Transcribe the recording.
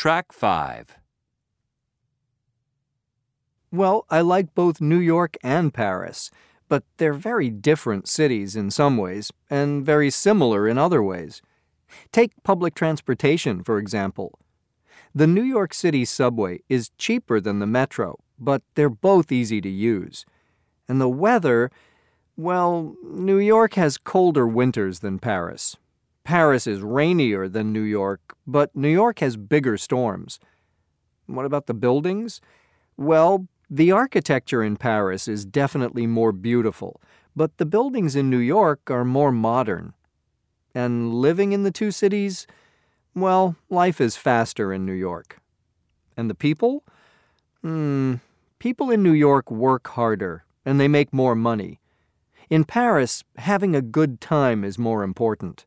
Track 5. Well, I like both New York and Paris, but they're very different cities in some ways, and very similar in other ways. Take public transportation, for example. The New York City subway is cheaper than the metro, but they're both easy to use. And the weather, well, New York has colder winters than Paris. Paris is rainier than New York, but New York has bigger storms. What about the buildings? Well, the architecture in Paris is definitely more beautiful, but the buildings in New York are more modern. And living in the two cities, well, life is faster in New York. And the people? Hmm, people in New York work harder, and they make more money. In Paris, having a good time is more important.